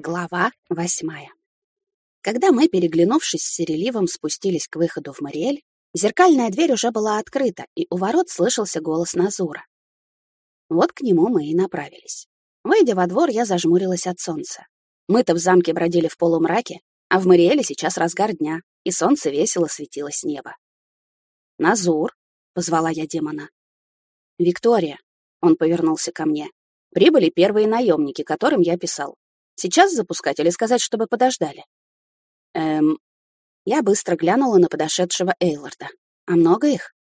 Глава восьмая. Когда мы, переглянувшись с Сереливом, спустились к выходу в Мариэль, зеркальная дверь уже была открыта, и у ворот слышался голос Назура. Вот к нему мы и направились. Выйдя во двор, я зажмурилась от солнца. Мы-то в замке бродили в полумраке, а в Мариэле сейчас разгар дня, и солнце весело светило с неба. «Назур», — позвала я демона. «Виктория», — он повернулся ко мне, — «прибыли первые наемники, которым я писал. Сейчас запускать или сказать, чтобы подождали? Эм... Я быстро глянула на подошедшего Эйлорда. А много их?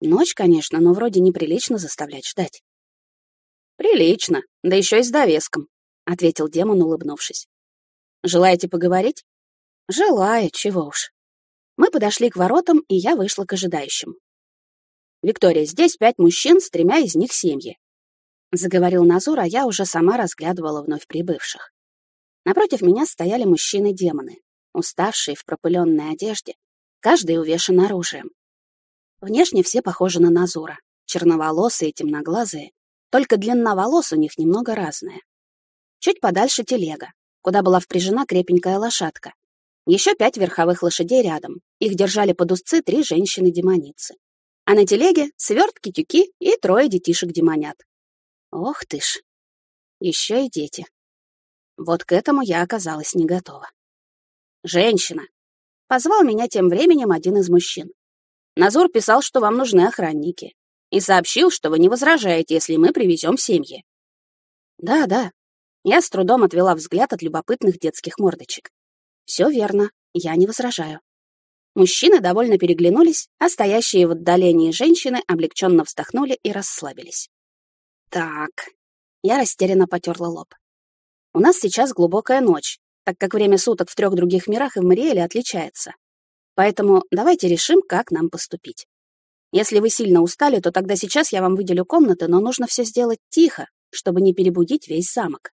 Ночь, конечно, но вроде неприлично заставлять ждать. «Прилично, да еще и с довеском», — ответил демон, улыбнувшись. «Желаете поговорить?» «Желаю, чего уж». Мы подошли к воротам, и я вышла к ожидающим. «Виктория, здесь пять мужчин, с тремя из них семьи», — заговорил Назур, а я уже сама разглядывала вновь прибывших. Напротив меня стояли мужчины-демоны, уставшие в пропыленной одежде, каждый увешан оружием. Внешне все похожи на Назура, черноволосые, темноглазые, только длина волос у них немного разная. Чуть подальше телега, куда была впряжена крепенькая лошадка. Еще пять верховых лошадей рядом, их держали под узцы три женщины-демоницы. А на телеге свертки-тюки и трое детишек-демонят. Ох ты ж! Еще и дети. Вот к этому я оказалась не готова. «Женщина!» — позвал меня тем временем один из мужчин. Назур писал, что вам нужны охранники, и сообщил, что вы не возражаете, если мы привезем семьи. Да, да. Я с трудом отвела взгляд от любопытных детских мордочек. Все верно, я не возражаю. Мужчины довольно переглянулись, а стоящие в отдалении женщины облегченно вздохнули и расслабились. Так, я растерянно потерла лоб. У нас сейчас глубокая ночь, так как время суток в трех других мирах и в Мариэле отличается. Поэтому давайте решим, как нам поступить. Если вы сильно устали, то тогда сейчас я вам выделю комнаты, но нужно все сделать тихо, чтобы не перебудить весь замок.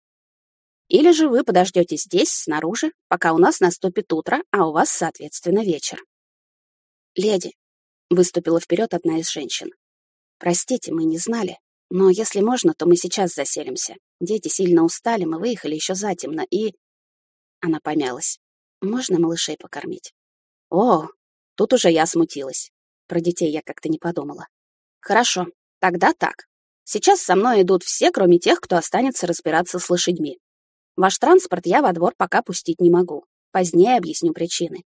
Или же вы подождете здесь, снаружи, пока у нас наступит утро, а у вас, соответственно, вечер. Леди, выступила вперед одна из женщин. Простите, мы не знали, но если можно, то мы сейчас заселимся. Дети сильно устали, мы выехали еще затемно, и... Она помялась. Можно малышей покормить? О, тут уже я смутилась. Про детей я как-то не подумала. Хорошо, тогда так. Сейчас со мной идут все, кроме тех, кто останется разбираться с лошадьми. Ваш транспорт я во двор пока пустить не могу. Позднее объясню причины.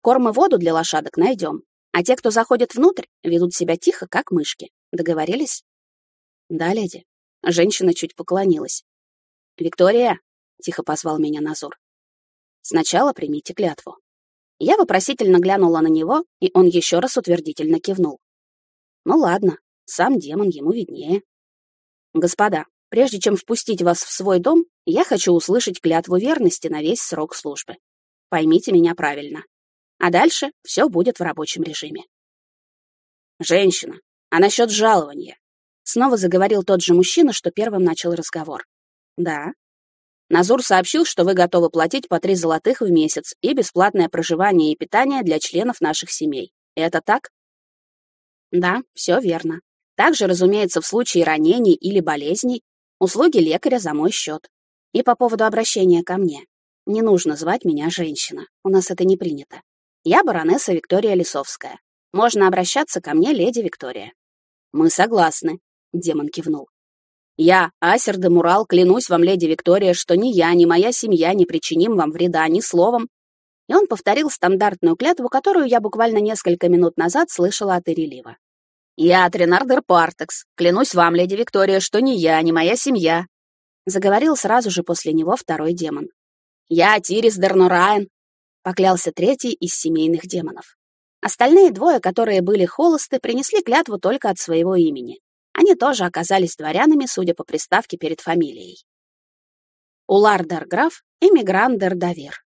Корм и воду для лошадок найдем, а те, кто заходит внутрь, ведут себя тихо, как мышки. Договорились? Да, леди. Женщина чуть поклонилась. «Виктория!» — тихо позвал меня Назур. «Сначала примите клятву». Я вопросительно глянула на него, и он еще раз утвердительно кивнул. «Ну ладно, сам демон ему виднее». «Господа, прежде чем впустить вас в свой дом, я хочу услышать клятву верности на весь срок службы. Поймите меня правильно. А дальше все будет в рабочем режиме». «Женщина, а насчет жалования? Снова заговорил тот же мужчина, что первым начал разговор. «Да». Назур сообщил, что вы готовы платить по три золотых в месяц и бесплатное проживание и питание для членов наших семей. Это так? Да, все верно. Также, разумеется, в случае ранений или болезней, услуги лекаря за мой счет. И по поводу обращения ко мне. Не нужно звать меня женщина, у нас это не принято. Я баронесса Виктория Лисовская. Можно обращаться ко мне, леди Виктория. Мы согласны, Демон кивнул. «Я, Асер де Мурал, клянусь вам, леди Виктория, что ни я, ни моя семья не причиним вам вреда ни словом». И он повторил стандартную клятву, которую я буквально несколько минут назад слышала от Ирелива. «Я, Тренардер Партекс, клянусь вам, леди Виктория, что ни я, ни моя семья», заговорил сразу же после него второй демон. «Я, Тирис Дернораен», поклялся третий из семейных демонов. Остальные двое, которые были холосты, принесли клятву только от своего имени. Они тоже оказались дворянами, судя по приставке перед фамилией. Улардер граф и Миграндер Давир.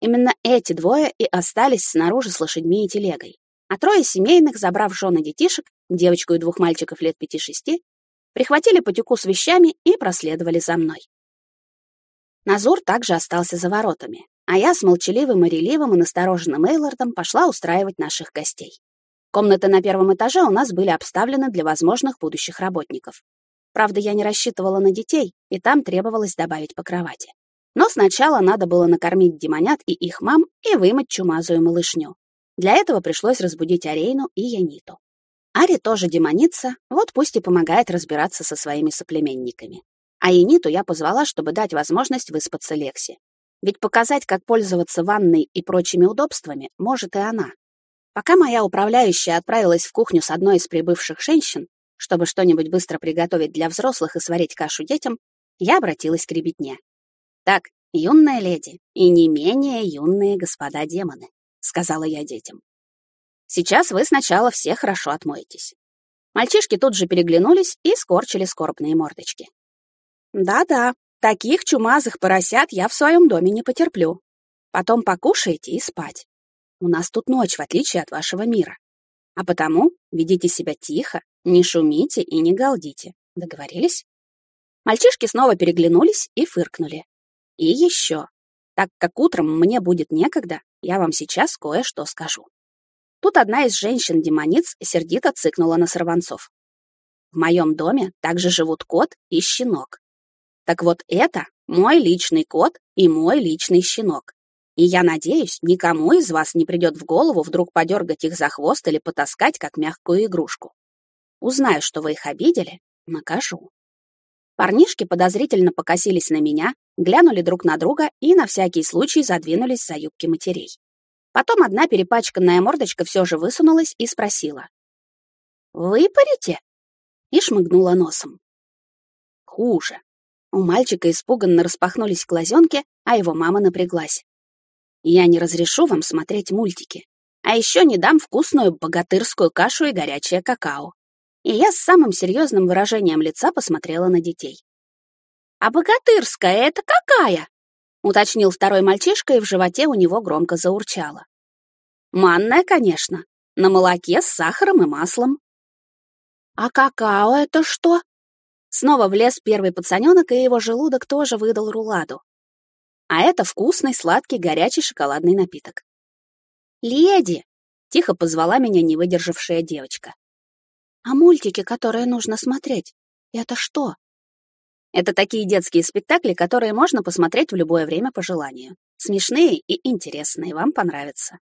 Именно эти двое и остались снаружи с лошадьми и телегой. А трое семейных, забрав жены детишек, девочку и двух мальчиков лет пяти-шести, прихватили потеку с вещами и проследовали за мной. Назур также остался за воротами, а я с молчаливым и реливым и настороженным Эйлордом пошла устраивать наших гостей. Комнаты на первом этаже у нас были обставлены для возможных будущих работников. Правда, я не рассчитывала на детей, и там требовалось добавить по кровати. Но сначала надо было накормить демонят и их мам и вымыть чумазую малышню. Для этого пришлось разбудить Арейну и Яниту. Ари тоже демоница, вот пусть и помогает разбираться со своими соплеменниками. А Яниту я позвала, чтобы дать возможность выспаться Лекси. Ведь показать, как пользоваться ванной и прочими удобствами, может и она. Пока моя управляющая отправилась в кухню с одной из прибывших женщин, чтобы что-нибудь быстро приготовить для взрослых и сварить кашу детям, я обратилась к ребятне. «Так, юная леди и не менее юные господа демоны», — сказала я детям. «Сейчас вы сначала все хорошо отмоетесь». Мальчишки тут же переглянулись и скорчили скорбные мордочки. «Да-да, таких чумазых поросят я в своем доме не потерплю. Потом покушаете и спать. У нас тут ночь, в отличие от вашего мира. А потому ведите себя тихо, не шумите и не галдите. Договорились?» Мальчишки снова переглянулись и фыркнули. И еще. Так как утром мне будет некогда, я вам сейчас кое-что скажу. Тут одна из женщин-демониц сердито цыкнула на сорванцов. В моем доме также живут кот и щенок. Так вот это мой личный кот и мой личный щенок. И я надеюсь, никому из вас не придет в голову вдруг подергать их за хвост или потаскать, как мягкую игрушку. Узнаю, что вы их обидели, накажу. Парнишки подозрительно покосились на меня, глянули друг на друга и на всякий случай задвинулись за юбки матерей. Потом одна перепачканная мордочка все же высунулась и спросила. «Выпарите?» И шмыгнула носом. Хуже. У мальчика испуганно распахнулись глазенки, а его мама напряглась. «Я не разрешу вам смотреть мультики, а еще не дам вкусную богатырскую кашу и горячее какао и я с самым серьезным выражением лица посмотрела на детей. «А богатырская это какая?» — уточнил второй мальчишка, и в животе у него громко заурчало. «Манная, конечно, на молоке с сахаром и маслом». «А какао это что?» Снова влез первый пацаненок, и его желудок тоже выдал руладу. А это вкусный, сладкий, горячий шоколадный напиток. «Леди!» — тихо позвала меня не выдержавшая девочка. А мультики, которые нужно смотреть, это что? Это такие детские спектакли, которые можно посмотреть в любое время по желанию. Смешные и интересные, вам понравятся.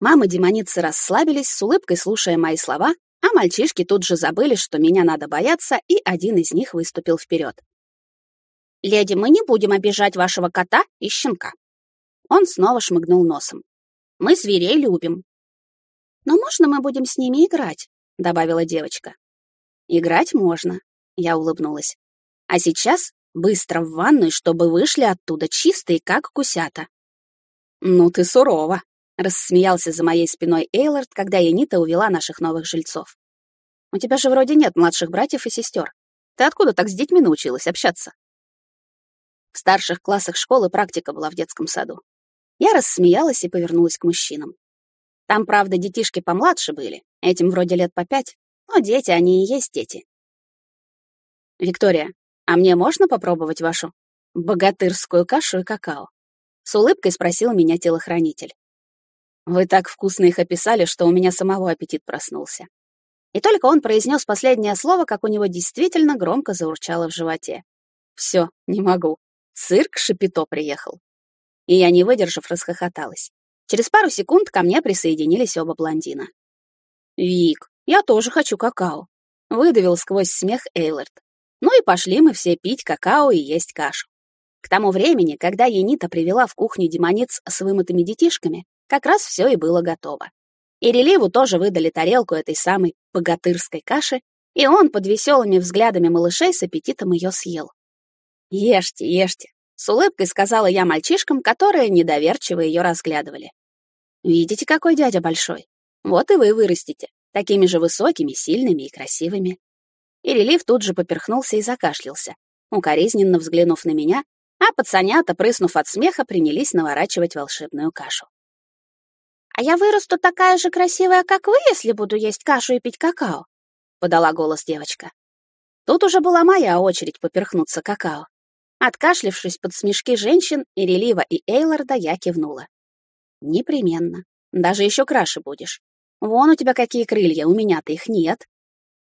Мамы-демоницы расслабились, с улыбкой слушая мои слова, а мальчишки тут же забыли, что меня надо бояться, и один из них выступил вперед. «Леди, мы не будем обижать вашего кота и щенка». Он снова шмыгнул носом. «Мы зверей любим». «Но можно мы будем с ними играть?» — добавила девочка. «Играть можно», — я улыбнулась. «А сейчас быстро в ванную, чтобы вышли оттуда чистые, как кусята». «Ну ты сурова», — рассмеялся за моей спиной Эйлорд, когда Янита увела наших новых жильцов. «У тебя же вроде нет младших братьев и сестер. Ты откуда так с детьми научилась общаться?» В старших классах школы практика была в детском саду. Я рассмеялась и повернулась к мужчинам. Там, правда, детишки помладше были, этим вроде лет по пять, но дети, они и есть дети. «Виктория, а мне можно попробовать вашу богатырскую кашу и какао?» С улыбкой спросил меня телохранитель. «Вы так вкусно их описали, что у меня самого аппетит проснулся». И только он произнес последнее слово, как у него действительно громко заурчало в животе. «Все, не могу. Цирк Шапито приехал». И я, не выдержав, расхохоталась. Через пару секунд ко мне присоединились оба блондина. «Вик, я тоже хочу какао», — выдавил сквозь смех Эйлард. Ну и пошли мы все пить какао и есть кашу. К тому времени, когда Енита привела в кухню демониц с вымытыми детишками, как раз все и было готово. И Реливу тоже выдали тарелку этой самой богатырской каши, и он под веселыми взглядами малышей с аппетитом ее съел. «Ешьте, ешьте», с улыбкой сказала я мальчишкам, которые недоверчиво ее разглядывали. «Видите, какой дядя большой? Вот и вы вырастете, такими же высокими, сильными и красивыми». И релиф тут же поперхнулся и закашлялся, укоризненно взглянув на меня, а пацанята, прыснув от смеха, принялись наворачивать волшебную кашу. «А я вырасту такая же красивая, как вы, если буду есть кашу и пить какао», — подала голос девочка. Тут уже была моя очередь поперхнуться какао. Откашлившись под смешки женщин, Ирелива и Эйларда, я кивнула. «Непременно. Даже еще краше будешь. Вон у тебя какие крылья, у меня-то их нет».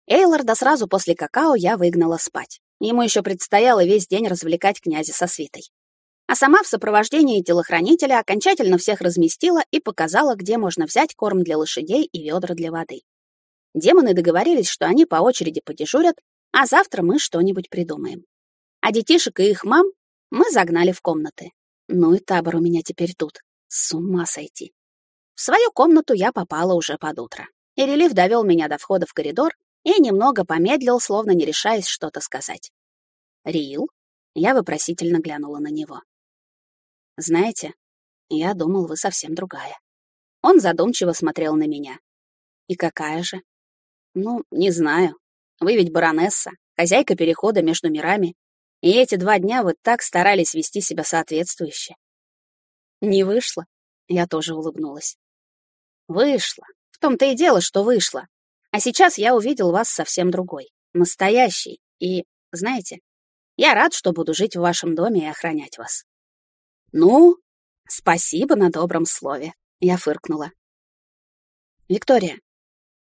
Эйларда сразу после какао я выгнала спать. Ему еще предстояло весь день развлекать князя со свитой. А сама в сопровождении телохранителя окончательно всех разместила и показала, где можно взять корм для лошадей и ведра для воды. Демоны договорились, что они по очереди подежурят, а завтра мы что-нибудь придумаем. А детишек и их мам мы загнали в комнаты. Ну и табор у меня теперь тут. С ума сойти. В свою комнату я попала уже под утро. И релиф довел меня до входа в коридор и немного помедлил, словно не решаясь что-то сказать. «Рил?» Я вопросительно глянула на него. «Знаете, я думал, вы совсем другая». Он задумчиво смотрел на меня. «И какая же?» «Ну, не знаю. Вы ведь баронесса, хозяйка перехода между мирами, и эти два дня вы так старались вести себя соответствующе». «Не вышло?» Я тоже улыбнулась. «Вышло. В том-то и дело, что вышло. А сейчас я увидел вас совсем другой, настоящий. И, знаете, я рад, что буду жить в вашем доме и охранять вас». «Ну, спасибо на добром слове», — я фыркнула. «Виктория,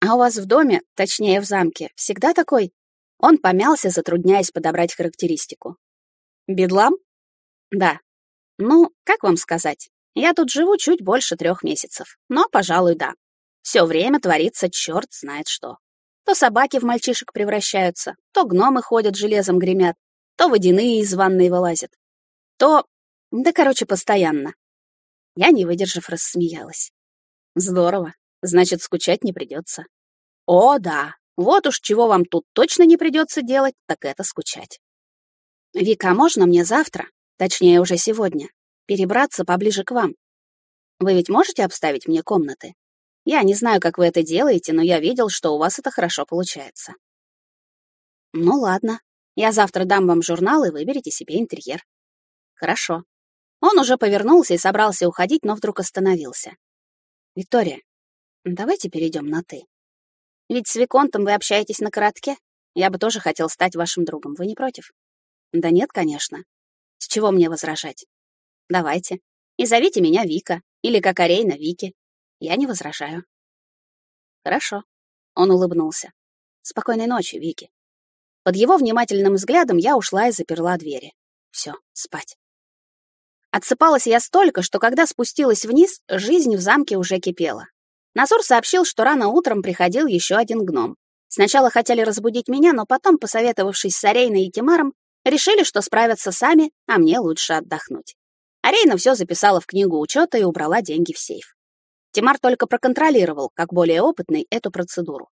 а у вас в доме, точнее в замке, всегда такой?» Он помялся, затрудняясь подобрать характеристику. «Бедлам?» «Да. Ну, как вам сказать? Я тут живу чуть больше трех месяцев, но, пожалуй, да. Все время творится черт знает что. То собаки в мальчишек превращаются, то гномы ходят железом гремят, то водяные из ванной вылазят, то... Да, короче, постоянно. Я, не выдержав, рассмеялась. Здорово. Значит, скучать не придется. О, да. Вот уж чего вам тут точно не придется делать, так это скучать. Вика, можно мне завтра, точнее уже сегодня, перебраться поближе к вам? Вы ведь можете обставить мне комнаты? Я не знаю, как вы это делаете, но я видел, что у вас это хорошо получается. Ну ладно. Я завтра дам вам журнал, и выберите себе интерьер. Хорошо. Он уже повернулся и собрался уходить, но вдруг остановился. Виктория, давайте перейдем на «ты». Ведь с Виконтом вы общаетесь на коротке. Я бы тоже хотел стать вашим другом. Вы не против? Да нет, конечно. С чего мне возражать? Давайте. И зовите меня Вика. Или как Арейна Вики. Я не возражаю. Хорошо. Он улыбнулся. Спокойной ночи, Вики. Под его внимательным взглядом я ушла и заперла двери. Все, спать. Отсыпалась я столько, что когда спустилась вниз, жизнь в замке уже кипела. Назор сообщил, что рано утром приходил еще один гном. Сначала хотели разбудить меня, но потом, посоветовавшись с Арейной и Тимаром, решили, что справятся сами, а мне лучше отдохнуть. Арейна все записала в книгу учета и убрала деньги в сейф. Тимар только проконтролировал, как более опытный, эту процедуру.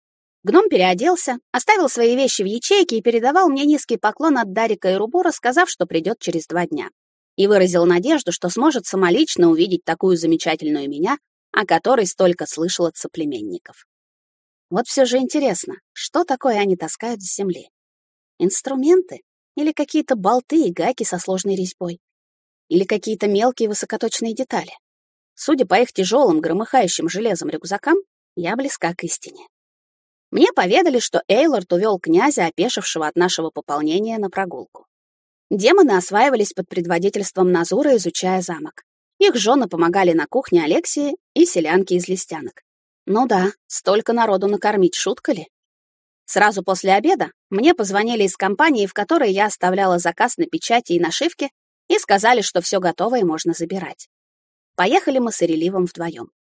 Гном переоделся, оставил свои вещи в ячейке и передавал мне низкий поклон от Дарика и Рубора, сказав, что придет через два дня. И выразил надежду, что сможет самолично увидеть такую замечательную меня, о которой столько слышал от соплеменников. Вот все же интересно, что такое они таскают с земли? Инструменты? Или какие-то болты и гайки со сложной резьбой? Или какие-то мелкие высокоточные детали? Судя по их тяжелым, громыхающим железом рюкзакам, я близка к истине. Мне поведали, что Эйлорд увел князя, опешившего от нашего пополнения, на прогулку. Демоны осваивались под предводительством Назура, изучая замок. Их жены помогали на кухне Алексии и селянки из листянок. Ну да, столько народу накормить, шутка ли? Сразу после обеда мне позвонили из компании, в которой я оставляла заказ на печати и нашивки, и сказали, что все готово и можно забирать. Поехали мы с Иреливом вдвоем.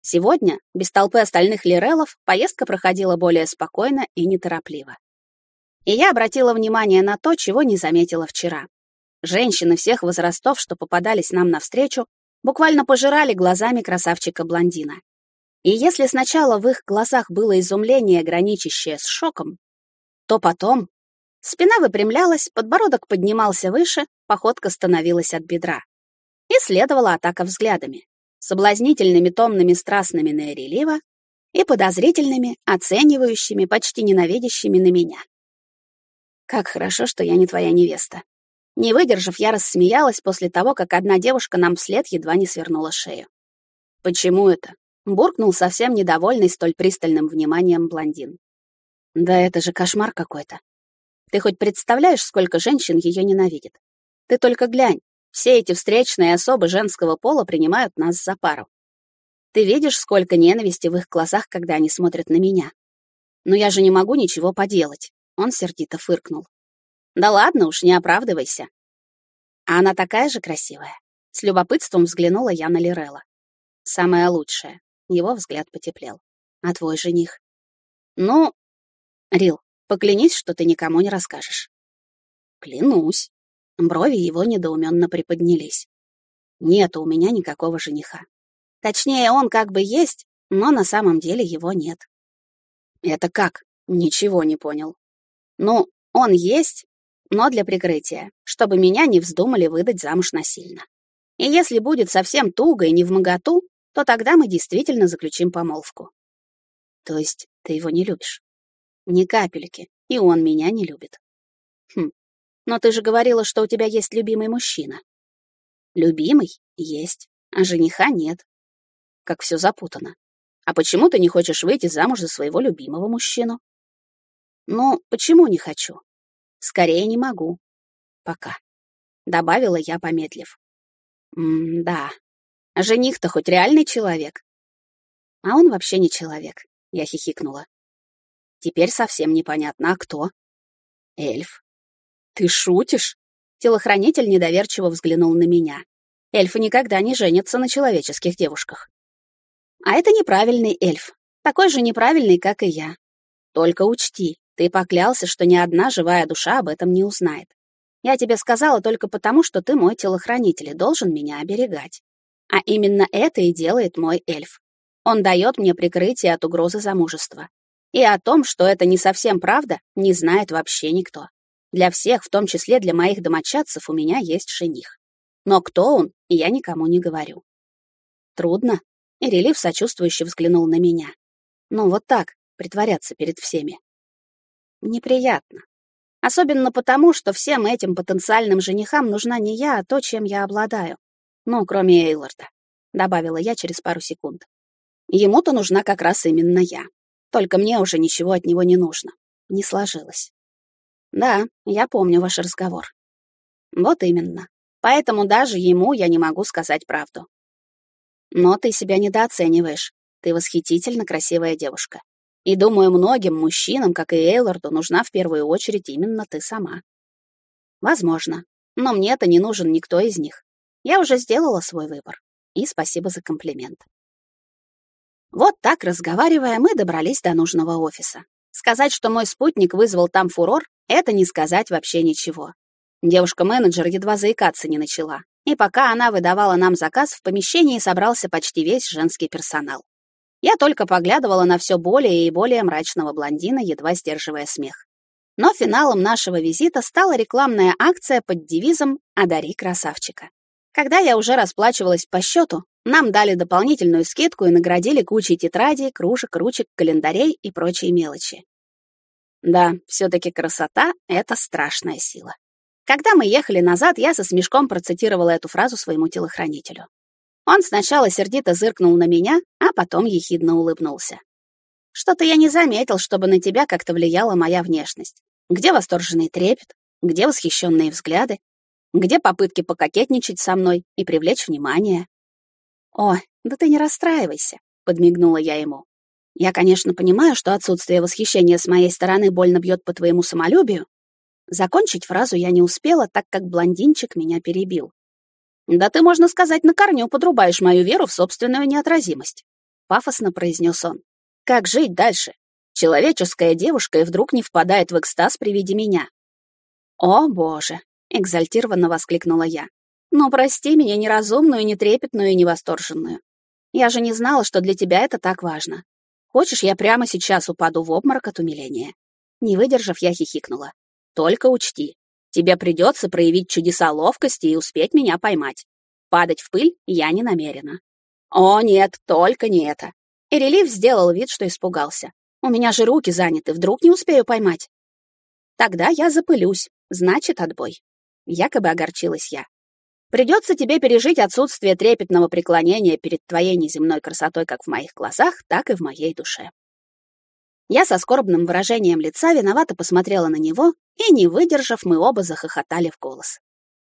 Сегодня, без толпы остальных лирелов, поездка проходила более спокойно и неторопливо. И я обратила внимание на то, чего не заметила вчера. Женщины всех возрастов, что попадались нам навстречу, буквально пожирали глазами красавчика-блондина. И если сначала в их глазах было изумление, граничащее с шоком, то потом спина выпрямлялась, подбородок поднимался выше, походка становилась от бедра. И следовала атака взглядами соблазнительными томными страстными на Эрелива и подозрительными, оценивающими, почти ненавидящими на меня. Как хорошо, что я не твоя невеста. Не выдержав, я рассмеялась после того, как одна девушка нам вслед едва не свернула шею. Почему это? буркнул совсем недовольный столь пристальным вниманием блондин. Да это же кошмар какой-то. Ты хоть представляешь, сколько женщин ее ненавидит? Ты только глянь, все эти встречные особы женского пола принимают нас за пару. Ты видишь, сколько ненависти в их глазах, когда они смотрят на меня. Но я же не могу ничего поделать. Он сердито фыркнул. Да ладно уж, не оправдывайся. А она такая же красивая. С любопытством взглянула я на Лирелла. Самая лучшая. Его взгляд потеплел. А твой жених? Ну, Рил, поклянись, что ты никому не расскажешь. Клянусь. Брови его недоуменно приподнялись. Нет у меня никакого жениха. Точнее, он как бы есть, но на самом деле его нет. Это как? Ничего не понял. Ну, он есть, но для прикрытия, чтобы меня не вздумали выдать замуж насильно. И если будет совсем туго и не в моготу, то тогда мы действительно заключим помолвку. То есть ты его не любишь? Ни капельки, и он меня не любит. Хм, но ты же говорила, что у тебя есть любимый мужчина. Любимый? Есть. А жениха нет. Как все запутано. А почему ты не хочешь выйти замуж за своего любимого мужчину? Ну, почему не хочу? Скорее не могу. Пока. Добавила я, помедлив. М-да. Жених-то хоть реальный человек? А он вообще не человек. Я хихикнула. Теперь совсем непонятно, а кто? Эльф. «Ты шутишь?» Телохранитель недоверчиво взглянул на меня. Эльфы никогда не женятся на человеческих девушках. А это неправильный эльф, такой же неправильный, как и я. Только учти, ты поклялся, что ни одна живая душа об этом не узнает. Я тебе сказала только потому, что ты мой телохранитель и должен меня оберегать. А именно это и делает мой эльф. Он дает мне прикрытие от угрозы замужества. И о том, что это не совсем правда, не знает вообще никто. Для всех, в том числе для моих домочадцев, у меня есть жених. Но кто он, я никому не говорю. Трудно. И релиф сочувствующе взглянул на меня. Ну, вот так, притворяться перед всеми. Неприятно. Особенно потому, что всем этим потенциальным женихам нужна не я, а то, чем я обладаю. Ну, кроме Эйлорда, — добавила я через пару секунд. Ему-то нужна как раз именно я. Только мне уже ничего от него не нужно. Не сложилось. Да, я помню ваш разговор. Вот именно. Поэтому даже ему я не могу сказать правду. Но ты себя недооцениваешь. Ты восхитительно красивая девушка. И думаю, многим мужчинам, как и Эйлорду, нужна в первую очередь именно ты сама. Возможно. Но мне-то не нужен никто из них. Я уже сделала свой выбор. И спасибо за комплимент. Вот так, разговаривая, мы добрались до нужного офиса. Сказать, что мой спутник вызвал там фурор, это не сказать вообще ничего. Девушка-менеджер едва заикаться не начала. И пока она выдавала нам заказ, в помещении собрался почти весь женский персонал. Я только поглядывала на все более и более мрачного блондина, едва сдерживая смех. Но финалом нашего визита стала рекламная акция под девизом «Одари красавчика». Когда я уже расплачивалась по счету, нам дали дополнительную скидку и наградили кучей тетрадей, кружек, ручек, календарей и прочие мелочи. Да, все-таки красота — это страшная сила. Когда мы ехали назад, я со смешком процитировала эту фразу своему телохранителю. Он сначала сердито зыркнул на меня, а потом ехидно улыбнулся. Что-то я не заметил, чтобы на тебя как-то влияла моя внешность. Где восторженный трепет? Где восхищенные взгляды? Где попытки пококетничать со мной и привлечь внимание? «О, да ты не расстраивайся», — подмигнула я ему. «Я, конечно, понимаю, что отсутствие восхищения с моей стороны больно бьет по твоему самолюбию». Закончить фразу я не успела, так как блондинчик меня перебил. «Да ты, можно сказать, на корню подрубаешь мою веру в собственную неотразимость», — пафосно произнес он. «Как жить дальше? Человеческая девушка и вдруг не впадает в экстаз при виде меня». «О, боже!» — экзальтированно воскликнула я. Но прости меня неразумную, нетрепетную и невосторженную. Я же не знала, что для тебя это так важно. Хочешь, я прямо сейчас упаду в обморок от умиления?» Не выдержав, я хихикнула. «Только учти, тебе придется проявить чудеса ловкости и успеть меня поймать. Падать в пыль я не намерена». «О, нет, только не это». И сделал вид, что испугался. «У меня же руки заняты, вдруг не успею поймать?» «Тогда я запылюсь, значит, отбой». Якобы огорчилась я. Придется тебе пережить отсутствие трепетного преклонения перед твоей неземной красотой как в моих глазах, так и в моей душе. Я со скорбным выражением лица виновато посмотрела на него, и, не выдержав, мы оба захохотали в голос.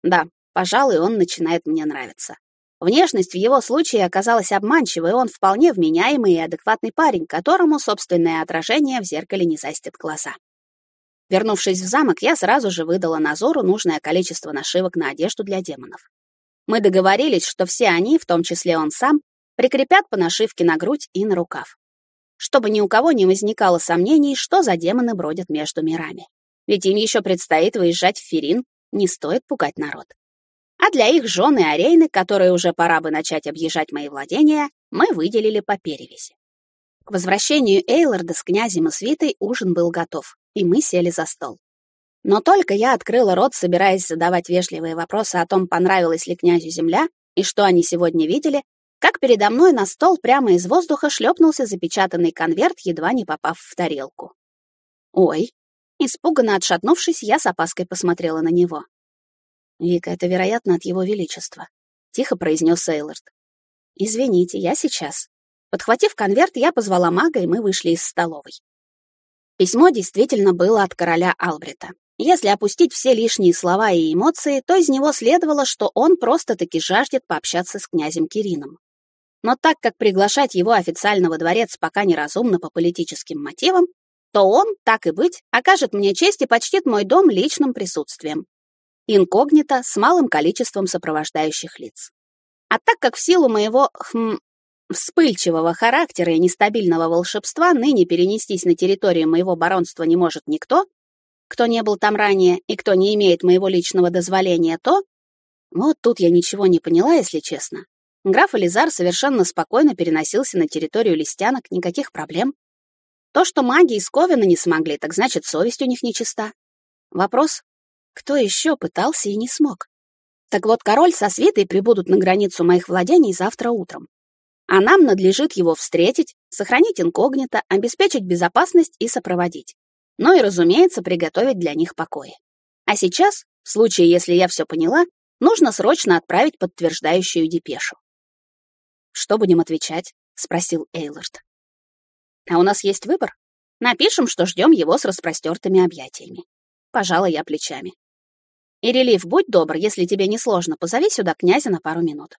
Да, пожалуй, он начинает мне нравиться. Внешность в его случае оказалась обманчивой, он вполне вменяемый и адекватный парень, которому собственное отражение в зеркале не застит глаза. Вернувшись в замок, я сразу же выдала Назору нужное количество нашивок на одежду для демонов. Мы договорились, что все они, в том числе он сам, прикрепят по нашивке на грудь и на рукав. Чтобы ни у кого не возникало сомнений, что за демоны бродят между мирами. Ведь им еще предстоит выезжать в Ферин, не стоит пугать народ. А для их жены Арейны, которые уже пора бы начать объезжать мои владения, мы выделили по перевеси. К возвращению Эйларда с князем и свитой ужин был готов, и мы сели за стол. Но только я открыла рот, собираясь задавать вежливые вопросы о том, понравилась ли князю земля и что они сегодня видели, как передо мной на стол прямо из воздуха шлепнулся запечатанный конверт, едва не попав в тарелку. «Ой!» Испуганно отшатнувшись, я с опаской посмотрела на него. «Вика, это, вероятно, от его величества», — тихо произнес Эйлорд. «Извините, я сейчас». Подхватив конверт, я позвала мага, и мы вышли из столовой. Письмо действительно было от короля Албрита. Если опустить все лишние слова и эмоции, то из него следовало, что он просто-таки жаждет пообщаться с князем Кирином. Но так как приглашать его официально во дворец пока неразумно по политическим мотивам, то он, так и быть, окажет мне честь и почтит мой дом личным присутствием. Инкогнито с малым количеством сопровождающих лиц. А так как в силу моего, хм, вспыльчивого характера и нестабильного волшебства ныне перенестись на территорию моего баронства не может никто, кто не был там ранее и кто не имеет моего личного дозволения, то... Вот тут я ничего не поняла, если честно. Граф Элизар совершенно спокойно переносился на территорию листянок, никаких проблем. То, что маги из Ковина не смогли, так значит, совесть у них нечиста. Вопрос, кто еще пытался и не смог? Так вот, король со свитой прибудут на границу моих владений завтра утром. А нам надлежит его встретить, сохранить инкогнито, обеспечить безопасность и сопроводить. Ну и, разумеется, приготовить для них покои. А сейчас, в случае, если я все поняла, нужно срочно отправить подтверждающую депешу. «Что будем отвечать?» — спросил Эйлорд. «А у нас есть выбор. Напишем, что ждем его с распростертыми объятиями». Пожала я плечами. И релиф, будь добр, если тебе не сложно, позови сюда князя на пару минут.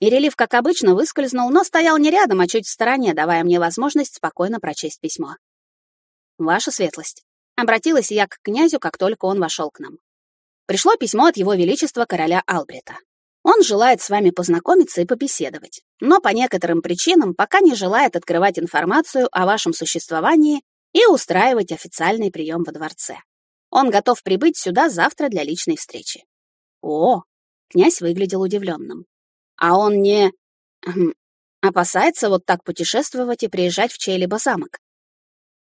И релиф, как обычно, выскользнул, но стоял не рядом, а чуть в стороне, давая мне возможность спокойно прочесть письмо. «Ваша светлость», — обратилась я к князю, как только он вошел к нам. Пришло письмо от его величества короля Албрита. Он желает с вами познакомиться и побеседовать, но по некоторым причинам пока не желает открывать информацию о вашем существовании и устраивать официальный прием во дворце. Он готов прибыть сюда завтра для личной встречи. О, князь выглядел удивленным. А он не... опасается вот так путешествовать и приезжать в чей-либо замок.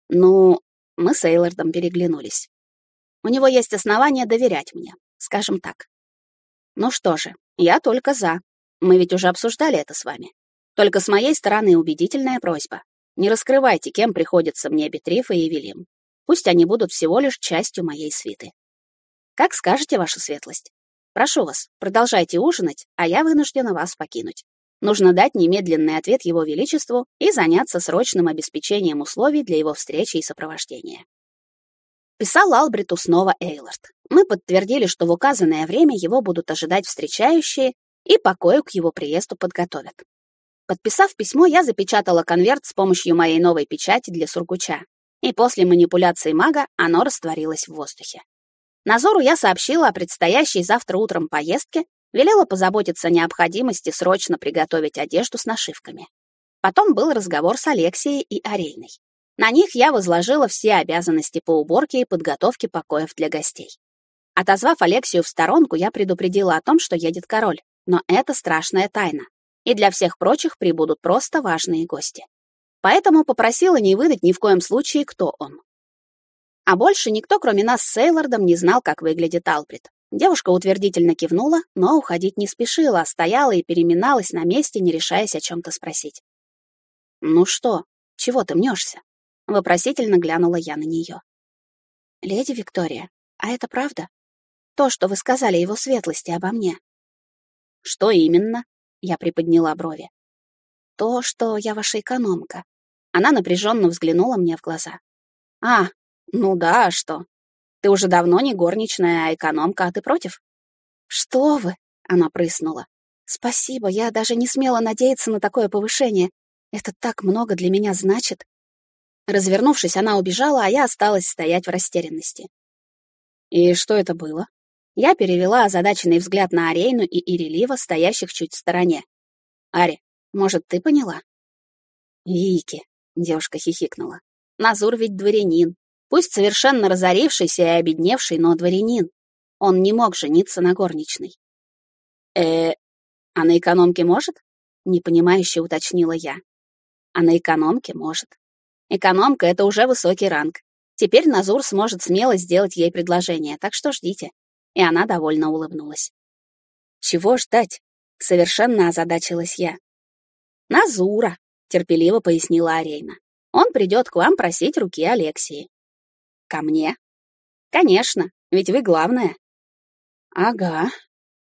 Ну, мы с Эйлордом переглянулись. У него есть основания доверять мне, скажем так. Ну что же, я только за. Мы ведь уже обсуждали это с вами. Только с моей стороны убедительная просьба. Не раскрывайте, кем приходится мне Бетриф и Евелим. Пусть они будут всего лишь частью моей свиты. Как скажете, ваша светлость. Прошу вас, продолжайте ужинать, а я вынуждена вас покинуть. Нужно дать немедленный ответ его величеству и заняться срочным обеспечением условий для его встречи и сопровождения. Писал Албриту снова Эйлорд. Мы подтвердили, что в указанное время его будут ожидать встречающие и покою к его приезду подготовят. Подписав письмо, я запечатала конверт с помощью моей новой печати для сургуча, и после манипуляции мага оно растворилось в воздухе. Назору я сообщила о предстоящей завтра утром поездке, велела позаботиться о необходимости срочно приготовить одежду с нашивками. Потом был разговор с Алексией и Арейной. На них я возложила все обязанности по уборке и подготовке покоев для гостей. Отозвав Алексию в сторонку, я предупредила о том, что едет король, но это страшная тайна, и для всех прочих прибудут просто важные гости поэтому попросила не выдать ни в коем случае, кто он. А больше никто, кроме нас с Сейлордом, не знал, как выглядит Албрит. Девушка утвердительно кивнула, но уходить не спешила, а стояла и переминалась на месте, не решаясь о чем-то спросить. «Ну что, чего ты мнешься?» — вопросительно глянула я на нее. «Леди Виктория, а это правда? То, что вы сказали его светлости обо мне?» «Что именно?» — я приподняла брови. «То, что я ваша экономка. Она напряженно взглянула мне в глаза. «А, ну да, а что? Ты уже давно не горничная, а экономка, а ты против?» «Что вы?» — она прыснула. «Спасибо, я даже не смела надеяться на такое повышение. Это так много для меня значит». Развернувшись, она убежала, а я осталась стоять в растерянности. «И что это было?» Я перевела озадаченный взгляд на Арейну и Ирелива, стоящих чуть в стороне. «Ари, может, ты поняла?» «Вики», — девушка хихикнула. «Назур ведь дворянин. Пусть совершенно разорившийся и обедневший, но дворянин. Он не мог жениться на горничной». «Э, а на экономке может?» — непонимающе уточнила я. «А на экономке может. Экономка — это уже высокий ранг. Теперь Назур сможет смело сделать ей предложение, так что ждите и она довольно улыбнулась. «Чего ждать?» — совершенно озадачилась я. «Назура», — терпеливо пояснила Арейна. «Он придет к вам просить руки Алексии». «Ко мне?» «Конечно, ведь вы главная». «Ага».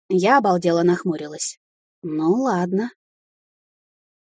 Я обалдела нахмурилась. «Ну ладно».